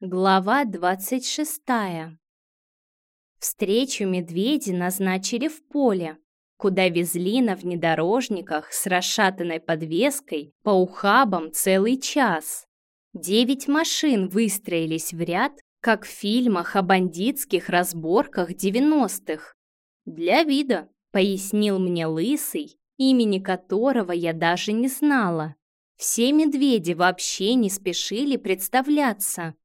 Глава двадцать шестая. Встречу медведи назначили в поле, куда везли на внедорожниках с расшатанной подвеской по ухабам целый час. Девять машин выстроились в ряд, как в фильмах о бандитских разборках девяностых. «Для вида», — пояснил мне Лысый, имени которого я даже не знала. Все медведи вообще не спешили представляться,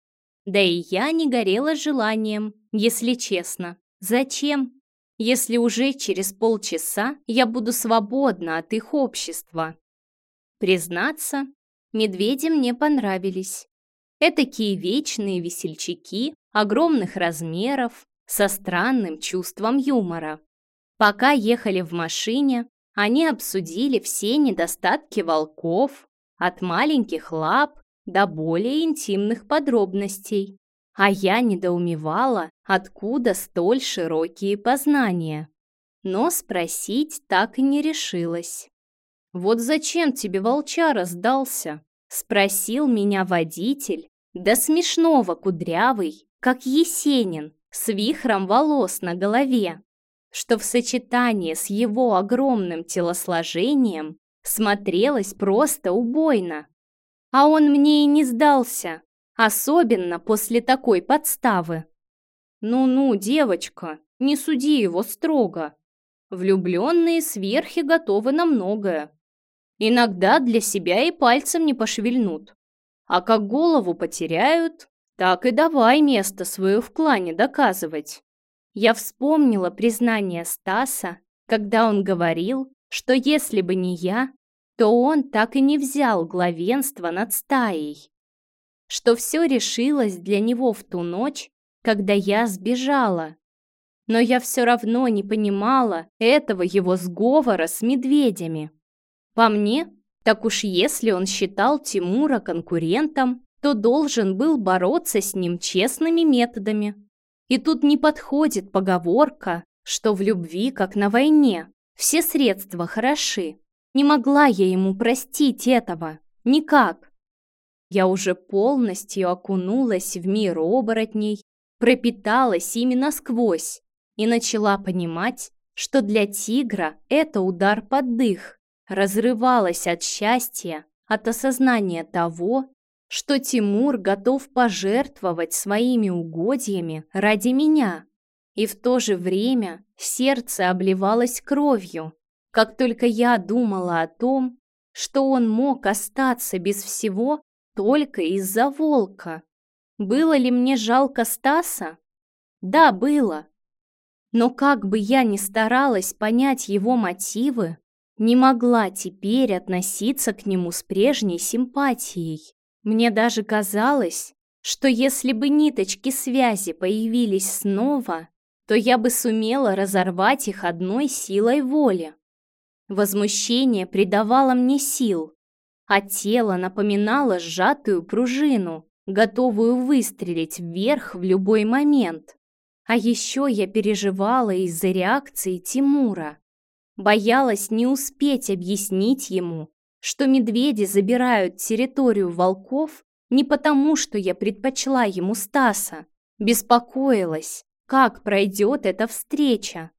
да и я не горела желанием, если честно. Зачем? Если уже через полчаса я буду свободна от их общества. Признаться, медведи мне понравились. Этакие вечные весельчаки огромных размеров, со странным чувством юмора. Пока ехали в машине, они обсудили все недостатки волков, от маленьких лап до более интимных подробностей. А я недоумевала, откуда столь широкие познания. Но спросить так и не решилась. «Вот зачем тебе волчара сдался?» — спросил меня водитель, да смешного кудрявый, как Есенин, с вихром волос на голове, что в сочетании с его огромным телосложением смотрелось просто убойно. А он мне и не сдался, особенно после такой подставы. Ну-ну, девочка, не суди его строго. Влюбленные сверхи готовы на многое. Иногда для себя и пальцем не пошевельнут. А как голову потеряют, так и давай место свое в клане доказывать. Я вспомнила признание Стаса, когда он говорил, что если бы не я, то он так и не взял главенство над стаей. Что все решилось для него в ту ночь, когда я сбежала. Но я все равно не понимала этого его сговора с медведями. По мне, так уж если он считал Тимура конкурентом, то должен был бороться с ним честными методами. И тут не подходит поговорка, что в любви, как на войне, все средства хороши. Не могла я ему простить этого. Никак. Я уже полностью окунулась в мир оборотней, пропиталась ими насквозь и начала понимать, что для тигра это удар под дых. Разрывалась от счастья, от осознания того, что Тимур готов пожертвовать своими угодьями ради меня. И в то же время сердце обливалось кровью, как только я думала о том, что он мог остаться без всего только из-за волка. Было ли мне жалко Стаса? Да, было. Но как бы я ни старалась понять его мотивы, не могла теперь относиться к нему с прежней симпатией. Мне даже казалось, что если бы ниточки связи появились снова, то я бы сумела разорвать их одной силой воли. Возмущение придавало мне сил, а тело напоминало сжатую пружину, готовую выстрелить вверх в любой момент. А еще я переживала из-за реакции Тимура. Боялась не успеть объяснить ему, что медведи забирают территорию волков не потому, что я предпочла ему Стаса. Беспокоилась, как пройдет эта встреча.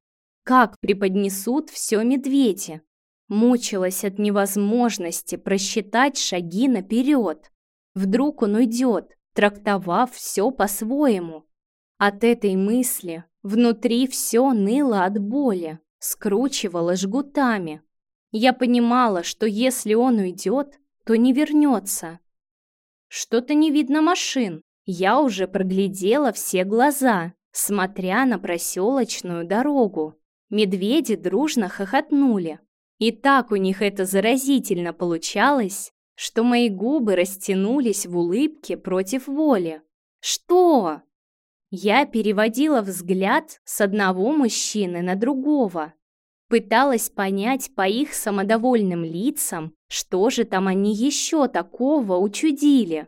Как преподнесут все медведи? Мучилась от невозможности просчитать шаги наперед. Вдруг он уйдет, трактовав все по-своему. От этой мысли внутри все ныло от боли, скручивало жгутами. Я понимала, что если он уйдет, то не вернется. Что-то не видно машин. Я уже проглядела все глаза, смотря на проселочную дорогу. Медведи дружно хохотнули. И так у них это заразительно получалось, что мои губы растянулись в улыбке против воли. «Что?» Я переводила взгляд с одного мужчины на другого. Пыталась понять по их самодовольным лицам, что же там они еще такого учудили.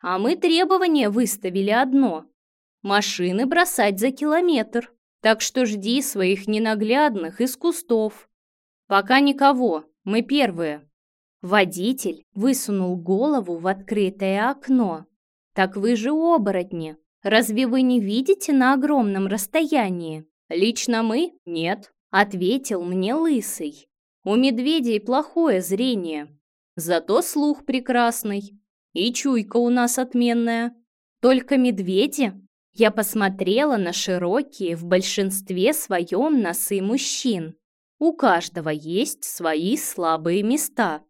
А мы требование выставили одно – машины бросать за километр. Так что жди своих ненаглядных из кустов. Пока никого, мы первые. Водитель высунул голову в открытое окно. Так вы же оборотни. Разве вы не видите на огромном расстоянии? Лично мы? Нет, ответил мне лысый. У медведей плохое зрение, зато слух прекрасный. И чуйка у нас отменная. Только медведи? Я посмотрела на широкие в большинстве своем носы мужчин. У каждого есть свои слабые места.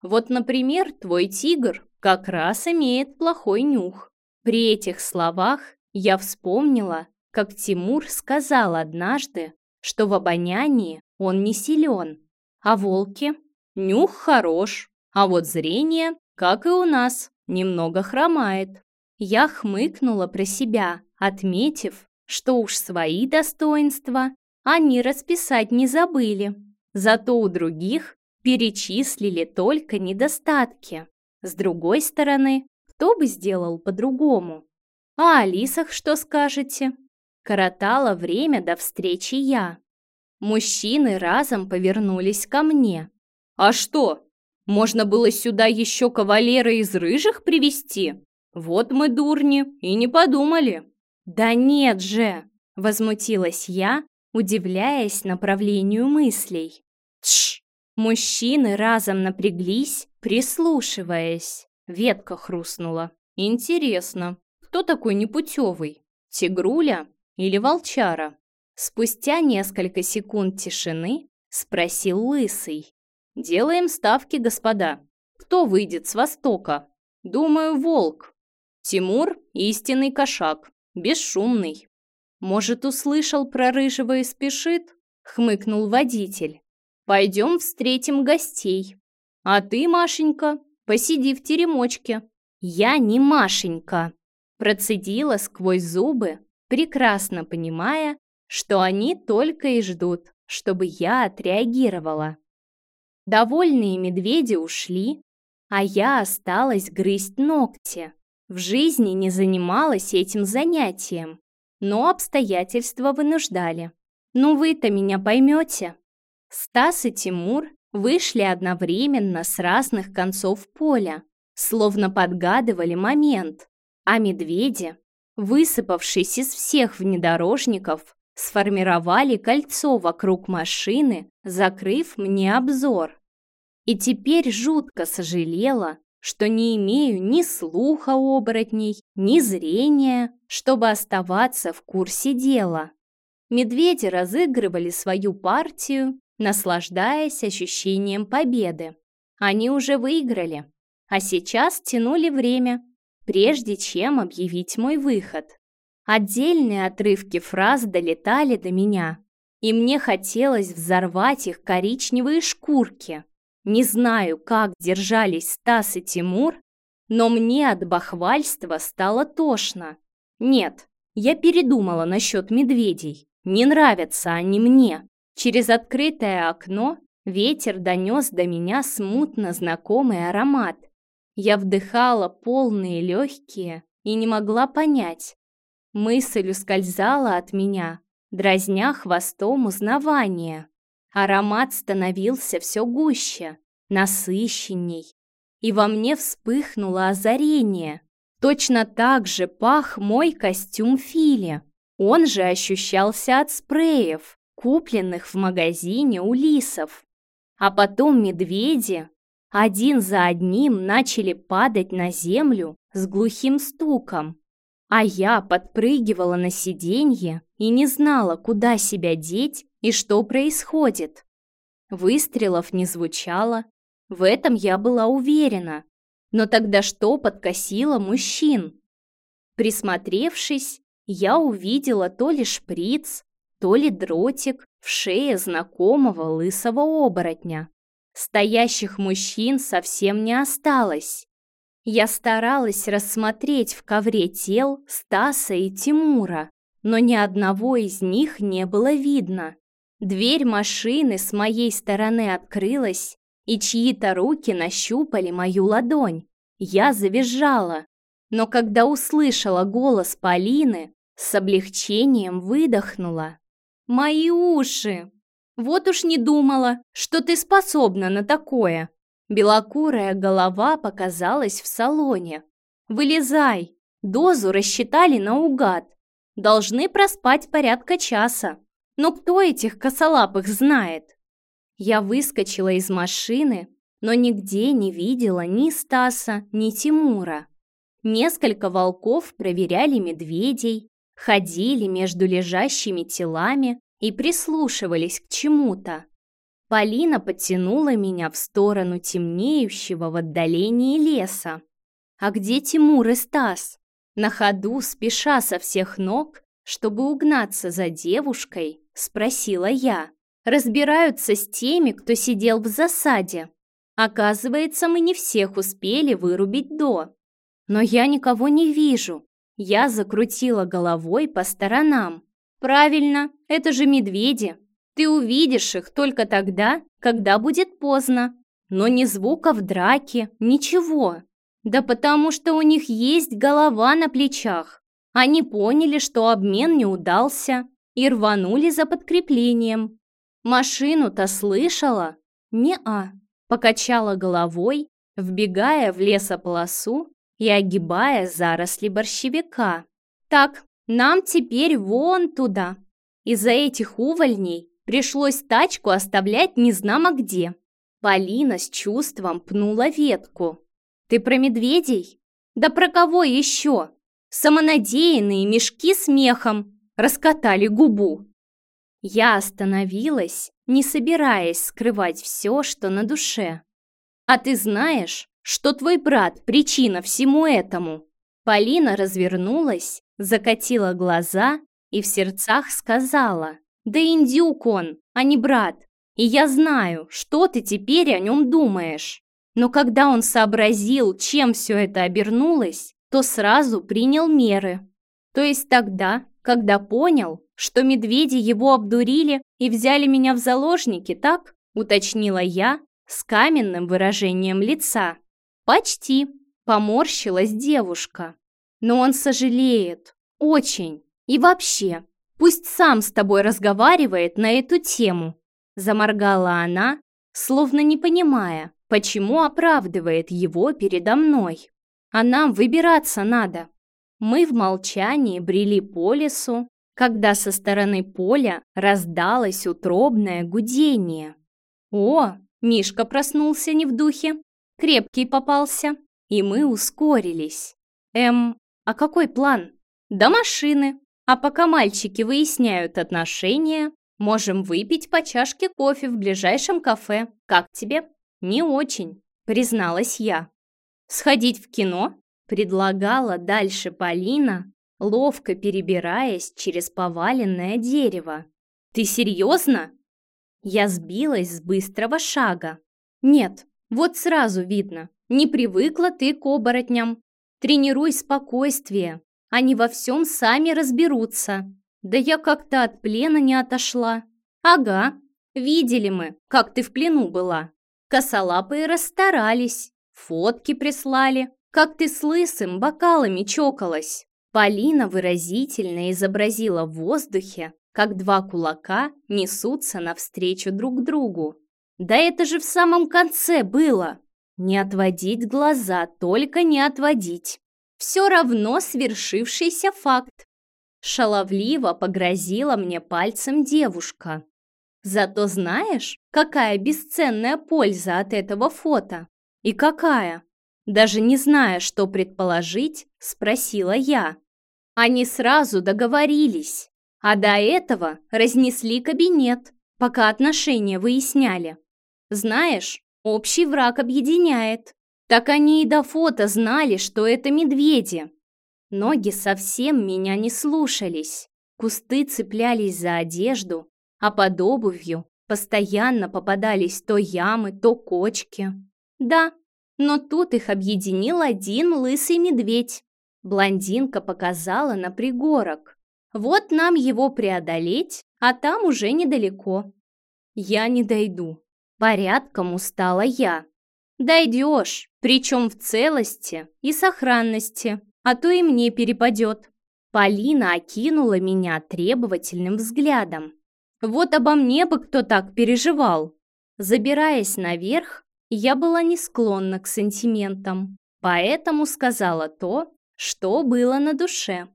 Вот, например, твой тигр как раз имеет плохой нюх. При этих словах я вспомнила, как Тимур сказал однажды, что в обонянии он не силен, а волки – нюх хорош, а вот зрение, как и у нас, немного хромает. Я хмыкнула про себя, отметив, что уж свои достоинства они расписать не забыли. Зато у других перечислили только недостатки. С другой стороны, кто бы сделал по-другому? А о лисах что скажете? Коротала время до встречи я. Мужчины разом повернулись ко мне. А что? Можно было сюда еще кавалера из рыжих привести? Вот мы дурни и не подумали. Да нет же, возмутилась я, удивляясь направлению мыслей. Тш! Мужчины разом напряглись, прислушиваясь. Ветка хрустнула. Интересно, кто такой непутевый? Тигруля или волчара? Спустя несколько секунд тишины спросил Лысый. «Делаем ставки, господа. Кто выйдет с востока? Думаю, волк. Тимур – истинный кошак, бесшумный. Может, услышал про рыжего и спешит?» – хмыкнул водитель. «Пойдем встретим гостей. А ты, Машенька, посиди в теремочке». «Я не Машенька», – процедила сквозь зубы, прекрасно понимая, что они только и ждут, чтобы я отреагировала. Довольные медведи ушли, а я осталась грызть ногти. В жизни не занималась этим занятием, но обстоятельства вынуждали. Ну вы-то меня поймете. Стас и Тимур вышли одновременно с разных концов поля, словно подгадывали момент, а медведи, высыпавшись из всех внедорожников, сформировали кольцо вокруг машины, закрыв мне обзор. И теперь жутко сожалела, что не имею ни слуха оборотней, ни зрения, чтобы оставаться в курсе дела. Медведи разыгрывали свою партию, наслаждаясь ощущением победы. Они уже выиграли, а сейчас тянули время, прежде чем объявить мой выход. Отдельные отрывки фраз долетали до меня, и мне хотелось взорвать их коричневые шкурки. Не знаю, как держались Стас и Тимур, но мне от бахвальства стало тошно. Нет, я передумала насчет медведей. Не нравятся они мне. Через открытое окно ветер донес до меня смутно знакомый аромат. Я вдыхала полные легкие и не могла понять. Мысль ускользала от меня, дразня хвостом узнавания. Аромат становился все гуще, насыщенней, и во мне вспыхнуло озарение. Точно так же пах мой костюм Фили. Он же ощущался от спреев, купленных в магазине у лисов. А потом медведи один за одним начали падать на землю с глухим стуком. А я подпрыгивала на сиденье и не знала, куда себя деть и что происходит. Выстрелов не звучало, в этом я была уверена. Но тогда что подкосило мужчин? Присмотревшись, я увидела то ли шприц, то ли дротик в шее знакомого лысого оборотня. Стоящих мужчин совсем не осталось. Я старалась рассмотреть в ковре тел Стаса и Тимура, но ни одного из них не было видно. Дверь машины с моей стороны открылась, и чьи-то руки нащупали мою ладонь. Я завизжала, но когда услышала голос Полины, с облегчением выдохнула. «Мои уши! Вот уж не думала, что ты способна на такое!» Белокурая голова показалась в салоне. «Вылезай! Дозу рассчитали наугад. Должны проспать порядка часа. Но кто этих косолапых знает? Я выскочила из машины, но нигде не видела ни Стаса, ни Тимура. Несколько волков проверяли медведей, ходили между лежащими телами и прислушивались к чему-то. Полина подтянула меня в сторону темнеющего в отдалении леса. «А где Тимур и Стас?» На ходу, спеша со всех ног, чтобы угнаться за девушкой, спросила я. «Разбираются с теми, кто сидел в засаде. Оказывается, мы не всех успели вырубить до. Но я никого не вижу. Я закрутила головой по сторонам. Правильно, это же медведи. Ты увидишь их только тогда, когда будет поздно. Но ни звука в драке, ничего. Да потому что у них есть голова на плечах. Они поняли, что обмен не удался и рванули за подкреплением. Машину-то слышала? Не-а. Покачала головой, вбегая в лесополосу и огибая заросли борщевика. «Так, нам теперь вон туда. Из-за этих увольней пришлось тачку оставлять незнамо где». Полина с чувством пнула ветку. «Ты про медведей? Да про кого еще? Самонадеянные мешки с мехом раскатали губу». Я остановилась, не собираясь скрывать все, что на душе. «А ты знаешь, что твой брат – причина всему этому». Полина развернулась, закатила глаза и в сердцах сказала, «Да индюк он, а не брат, и я знаю, что ты теперь о нем думаешь». Но когда он сообразил, чем все это обернулось, то сразу принял меры. То есть тогда, когда понял, что медведи его обдурили и взяли меня в заложники, так? Уточнила я с каменным выражением лица. «Почти», — поморщилась девушка. «Но он сожалеет. Очень. И вообще, пусть сам с тобой разговаривает на эту тему», — заморгала она, словно не понимая, почему оправдывает его передо мной. «А нам выбираться надо». Мы в молчании брели по лесу, когда со стороны поля раздалось утробное гудение. «О, Мишка проснулся не в духе!» Крепкий попался, и мы ускорились. Эм, а какой план? До машины. А пока мальчики выясняют отношения, можем выпить по чашке кофе в ближайшем кафе. Как тебе? Не очень, призналась я. Сходить в кино? Предлагала дальше Полина, ловко перебираясь через поваленное дерево. Ты серьезно? Я сбилась с быстрого шага. Нет, вот сразу видно, не привыкла ты к оборотням. Тренируй спокойствие, они во всем сами разберутся. Да я как-то от плена не отошла. Ага, видели мы, как ты в плену была. Косолапые расстарались, фотки прислали, как ты с лысым бокалами чокалась. Полина выразительно изобразила в воздухе, как два кулака несутся навстречу друг другу. Да это же в самом конце было. Не отводить глаза, только не отводить. Все равно свершившийся факт. Шаловливо погрозила мне пальцем девушка. Зато знаешь, какая бесценная польза от этого фото? И какая? Даже не зная, что предположить, спросила я. Они сразу договорились, а до этого разнесли кабинет, пока отношения выясняли. Знаешь, общий враг объединяет. Так они и до фото знали, что это медведи. Ноги совсем меня не слушались. Кусты цеплялись за одежду, а под обувью постоянно попадались то ямы, то кочки. Да, но тут их объединил один лысый медведь. Блондинка показала на пригорок. Вот нам его преодолеть, а там уже недалеко. Я не дойду, Порядком устала я. Дойдешь, причем в целости и сохранности, а то и мне перепадет. Полина окинула меня требовательным взглядом. Вот обо мне бы кто так переживал. Забираясь наверх, я была не склонна к сантиментам, поэтому сказала то, что было на душе.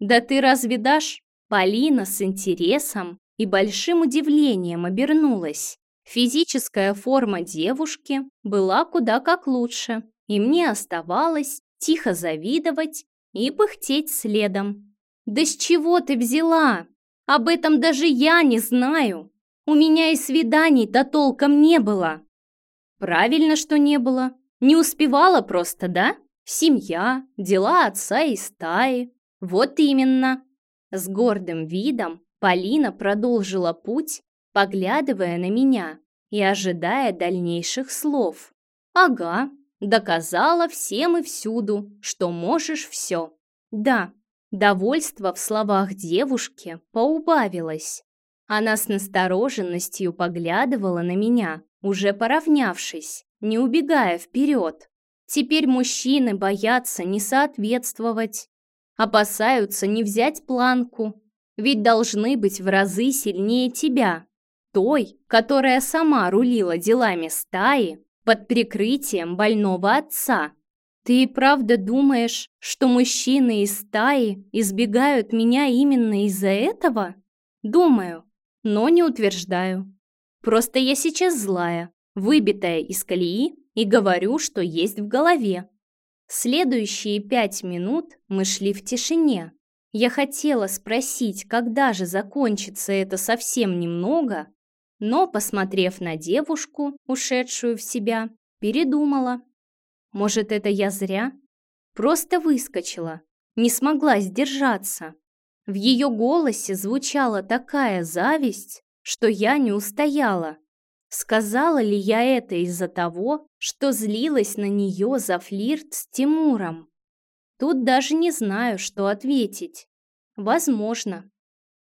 «Да ты разве дашь?» Полина с интересом и большим удивлением обернулась. Физическая форма девушки была куда как лучше, и мне оставалось тихо завидовать и пыхтеть следом. «Да с чего ты взяла? Об этом даже я не знаю. У меня и свиданий-то толком не было». «Правильно, что не было. Не успевала просто, да? Семья, дела отца и стаи. Вот именно». С гордым видом Полина продолжила путь, поглядывая на меня и ожидая дальнейших слов. «Ага, доказала всем и всюду, что можешь все». Да, довольство в словах девушки поубавилось. Она с настороженностью поглядывала на меня, уже поравнявшись, не убегая вперед. Теперь мужчины боятся не соответствовать, опасаются не взять планку, ведь должны быть в разы сильнее тебя, той, которая сама рулила делами стаи под прикрытием больного отца. Ты и правда думаешь, что мужчины из стаи избегают меня именно из-за этого? Думаю, но не утверждаю. Просто я сейчас злая, выбитая из колеи и говорю, что есть в голове. Следующие пять минут мы шли в тишине, я хотела спросить, когда же закончится это совсем немного, но, посмотрев на девушку, ушедшую в себя, передумала. Может, это я зря? Просто выскочила, не смогла сдержаться. В ее голосе звучала такая зависть, что я не устояла. Сказала ли я это из-за того, что злилась на нее за флирт с Тимуром? Тут даже не знаю, что ответить. Возможно.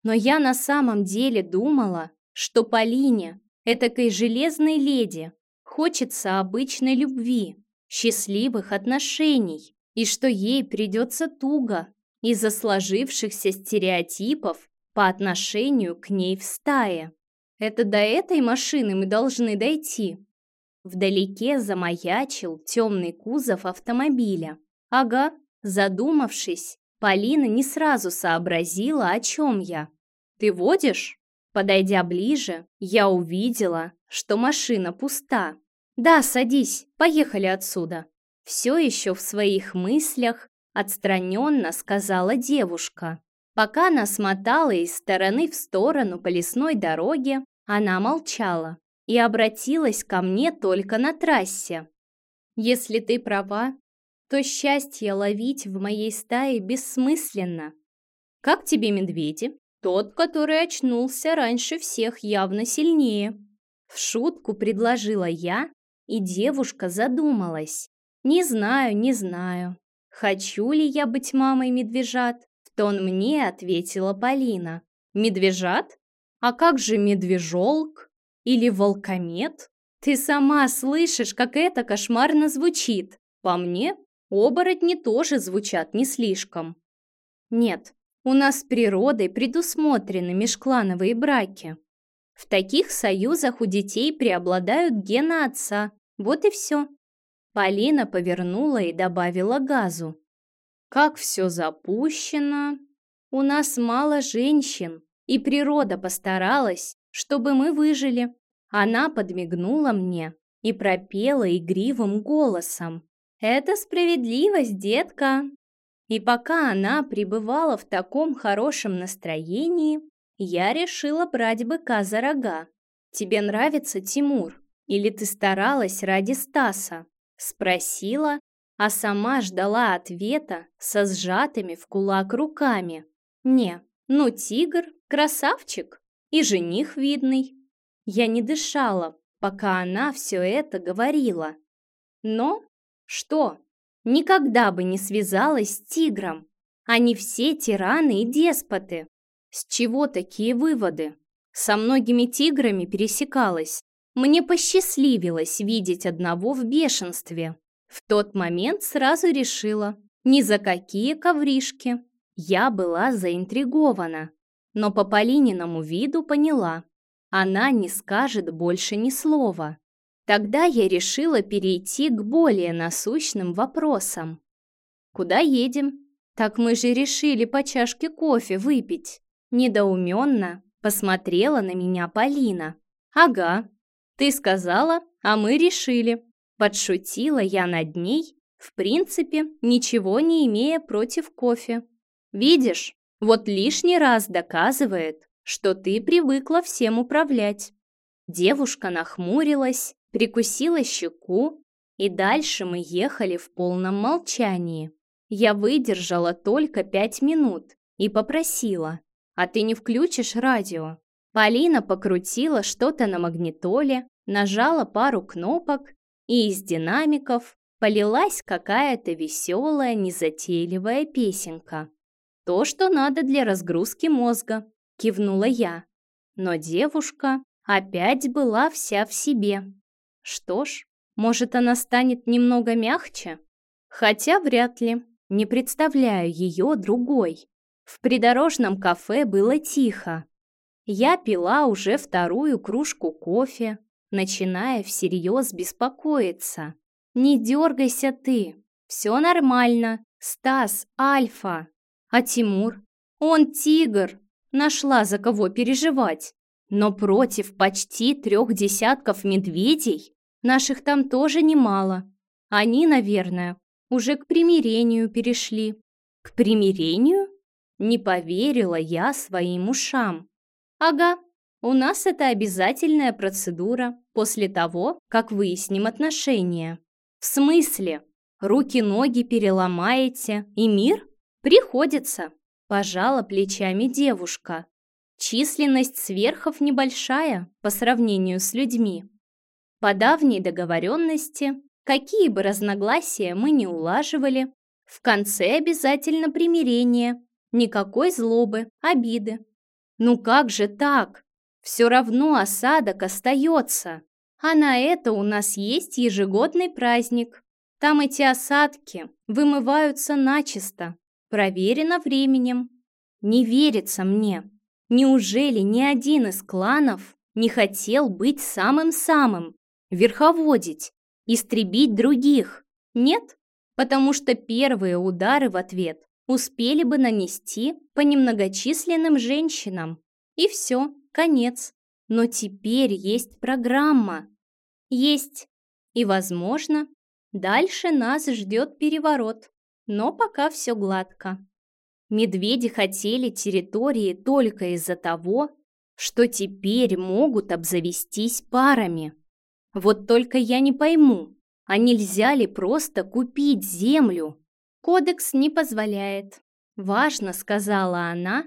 Но я на самом деле думала, что Полине, этакой железной леди, хочется обычной любви, счастливых отношений, и что ей придется туго из-за сложившихся стереотипов по отношению к ней в стае. Это до этой машины мы должны дойти. Вдалеке замаячил темный кузов автомобиля. Ага, Задумавшись, Полина не сразу сообразила, о чем я. «Ты водишь?» Подойдя ближе, я увидела, что машина пуста. «Да, садись, поехали отсюда». Все еще в своих мыслях отстраненно сказала девушка. Пока она смотала из стороны в сторону по лесной дороге, она молчала и обратилась ко мне только на трассе. «Если ты права, то счастье ловить в моей стае бессмысленно. Как тебе медведи? Тот, который очнулся раньше всех, явно сильнее. В шутку предложила я, и девушка задумалась. Не знаю, не знаю. Хочу ли я быть мамой медвежат? Тон мне ответила Полина. Медвежат? А как же медвежолк? Или волкомет? Ты сама слышишь, как это кошмарно звучит. По мне, Оборотни тоже звучат не слишком. Нет, у нас с природой предусмотрены межклановые браки. В таких союзах у детей преобладают гены отца. Вот и все. Полина повернула и добавила газу. Как все запущено. У нас мало женщин, и природа постаралась, чтобы мы выжили. Она подмигнула мне и пропела игривым голосом. Это справедливость, детка. И пока она пребывала в таком хорошем настроении, я решила брать быка за рога. Тебе нравится Тимур? Или ты старалась ради Стаса? Спросила, а сама ждала ответа со сжатыми в кулак руками. Не, ну тигр, красавчик и жених видный. Я не дышала, пока она все это говорила. Но что? Никогда бы не связалась с тигром. Они все тираны и деспоты. С чего такие выводы? Со многими тиграми пересекалась. Мне посчастливилось видеть одного в бешенстве. В тот момент сразу решила, ни за какие ковришки. Я была заинтригована, но по Полининому виду поняла, она не скажет больше ни слова. Тогда я решила перейти к более насущным вопросам. Куда едем? Так мы же решили по чашке кофе выпить. Недоуменно посмотрела на меня Полина. Ага, ты сказала, а мы решили. Подшутила я над ней, в принципе, ничего не имея против кофе. Видишь, вот лишний раз доказывает, что ты привыкла всем управлять. Девушка нахмурилась, прикусила щеку, и дальше мы ехали в полном молчании. Я выдержала только пять минут и попросила, «А ты не включишь радио?» Полина покрутила что-то на магнитоле, нажала пару кнопок, и из динамиков полилась какая-то веселая, незатейливая песенка. «То, что надо для разгрузки мозга», — кивнула я. Но девушка опять была вся в себе. Что ж, может, она станет немного мягче? Хотя вряд ли. Не представляю ее другой. В придорожном кафе было тихо. Я пила уже вторую кружку кофе, начиная всерьез беспокоиться. «Не дергайся ты, все нормально, Стас, Альфа. А Тимур? Он тигр, нашла за кого переживать. Но против почти трех десятков медведей наших там тоже немало. Они, наверное, уже к примирению перешли. К примирению? Не поверила я своим ушам. Ага, у нас это обязательная процедура после того, как выясним отношения. В смысле? Руки-ноги переломаете и мир? Приходится. Пожала плечами девушка. Численность сверхов небольшая по сравнению с людьми. По давней договоренности Какие бы разногласия мы ни улаживали, в конце обязательно примирение, никакой злобы, обиды. Ну как же так? Все равно осадок остается. А на это у нас есть ежегодный праздник. Там эти осадки вымываются начисто. Проверено временем. Не верится мне. Неужели ни один из кланов не хотел быть самым-самым, верховодить? истребить других. Нет, потому что первые удары в ответ успели бы нанести по немногочисленным женщинам. И все, конец. Но теперь есть программа. Есть. И, возможно, дальше нас ждет переворот. Но пока все гладко. Медведи хотели территории только из-за того, что теперь могут обзавестись парами. Вот только я не пойму, а нельзя ли просто купить землю? Кодекс не позволяет. Важно, сказала она,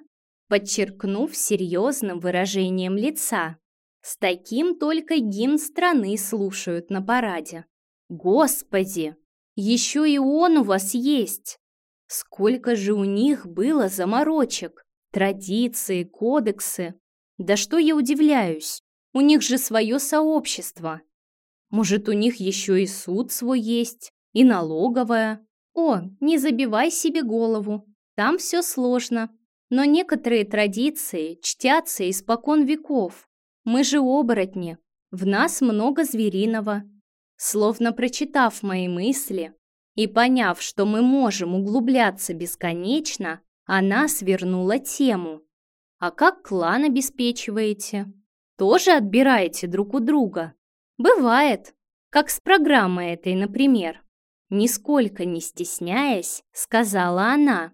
подчеркнув серьезным выражением лица. С таким только гимн страны слушают на параде. Господи, еще и он у вас есть. Сколько же у них было заморочек, традиции, кодексы. Да что я удивляюсь, у них же свое сообщество. Может, у них еще и суд свой есть, и налоговая. О, не забивай себе голову, там все сложно. Но некоторые традиции чтятся испокон веков. Мы же оборотни, в нас много звериного. Словно прочитав мои мысли и поняв, что мы можем углубляться бесконечно, она свернула тему. А как клан обеспечиваете? Тоже отбираете друг у друга? Бывает, как с программой этой, например. Нисколько не стесняясь, сказала она.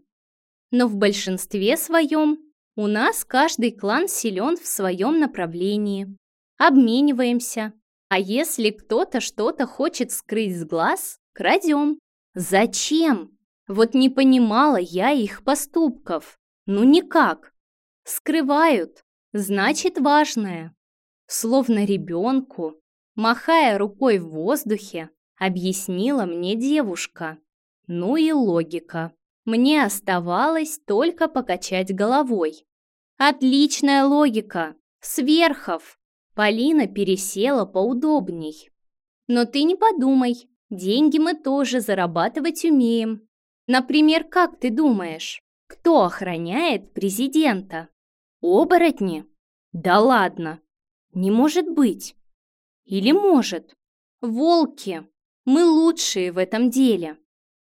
Но в большинстве своем у нас каждый клан силен в своем направлении. Обмениваемся. А если кто-то что-то хочет скрыть с глаз, крадем. Зачем? Вот не понимала я их поступков. Ну никак. Скрывают. Значит, важное. Словно ребенку Махая рукой в воздухе, объяснила мне девушка. Ну и логика. Мне оставалось только покачать головой. Отличная логика. Сверхов. Полина пересела поудобней. Но ты не подумай, деньги мы тоже зарабатывать умеем. Например, как ты думаешь, кто охраняет президента? Оборотни? Да ладно. Не может быть. Или может? Волки! Мы лучшие в этом деле.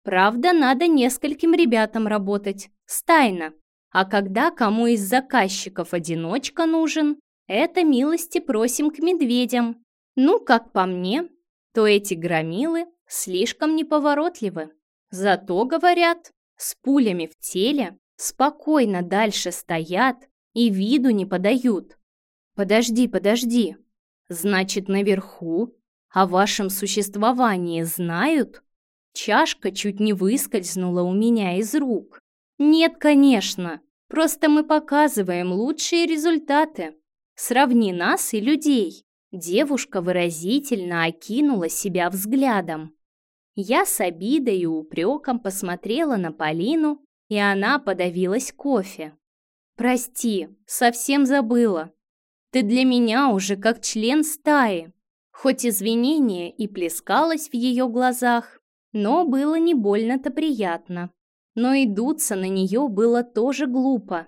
Правда, надо нескольким ребятам работать, стайно. А когда кому из заказчиков одиночка нужен, это милости просим к медведям. Ну, как по мне, то эти громилы слишком неповоротливы. Зато, говорят, с пулями в теле спокойно дальше стоят и виду не подают. Подожди, подожди. Значит, наверху о вашем существовании знают? Чашка чуть не выскользнула у меня из рук. Нет, конечно. Просто мы показываем лучшие результаты. Сравни нас и людей. Девушка выразительно окинула себя взглядом. Я с обидой и упреком посмотрела на Полину, и она подавилась кофе. «Прости, совсем забыла. Ты для меня уже как член стаи». Хоть извинение и плескалось в ее глазах, но было не больно-то приятно. Но и дуться на нее было тоже глупо.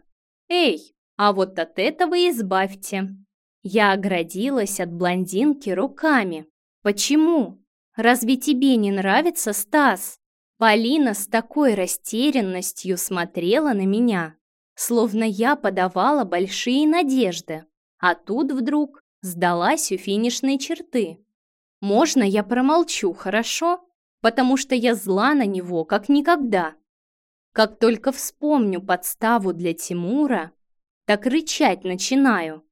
«Эй, а вот от этого избавьте!» Я оградилась от блондинки руками. «Почему? Разве тебе не нравится Стас?» Полина с такой растерянностью смотрела на меня, словно я подавала большие надежды, а тут вдруг сдалась у финишной черты. «Можно я промолчу, хорошо? Потому что я зла на него, как никогда. Как только вспомню подставу для Тимура, так рычать начинаю.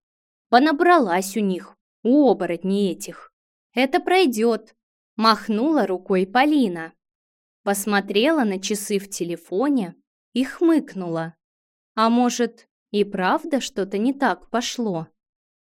Понабралась у них, у оборотней этих. Это пройдет», – махнула рукой Полина. Посмотрела на часы в телефоне и хмыкнула. А может, и правда что-то не так пошло?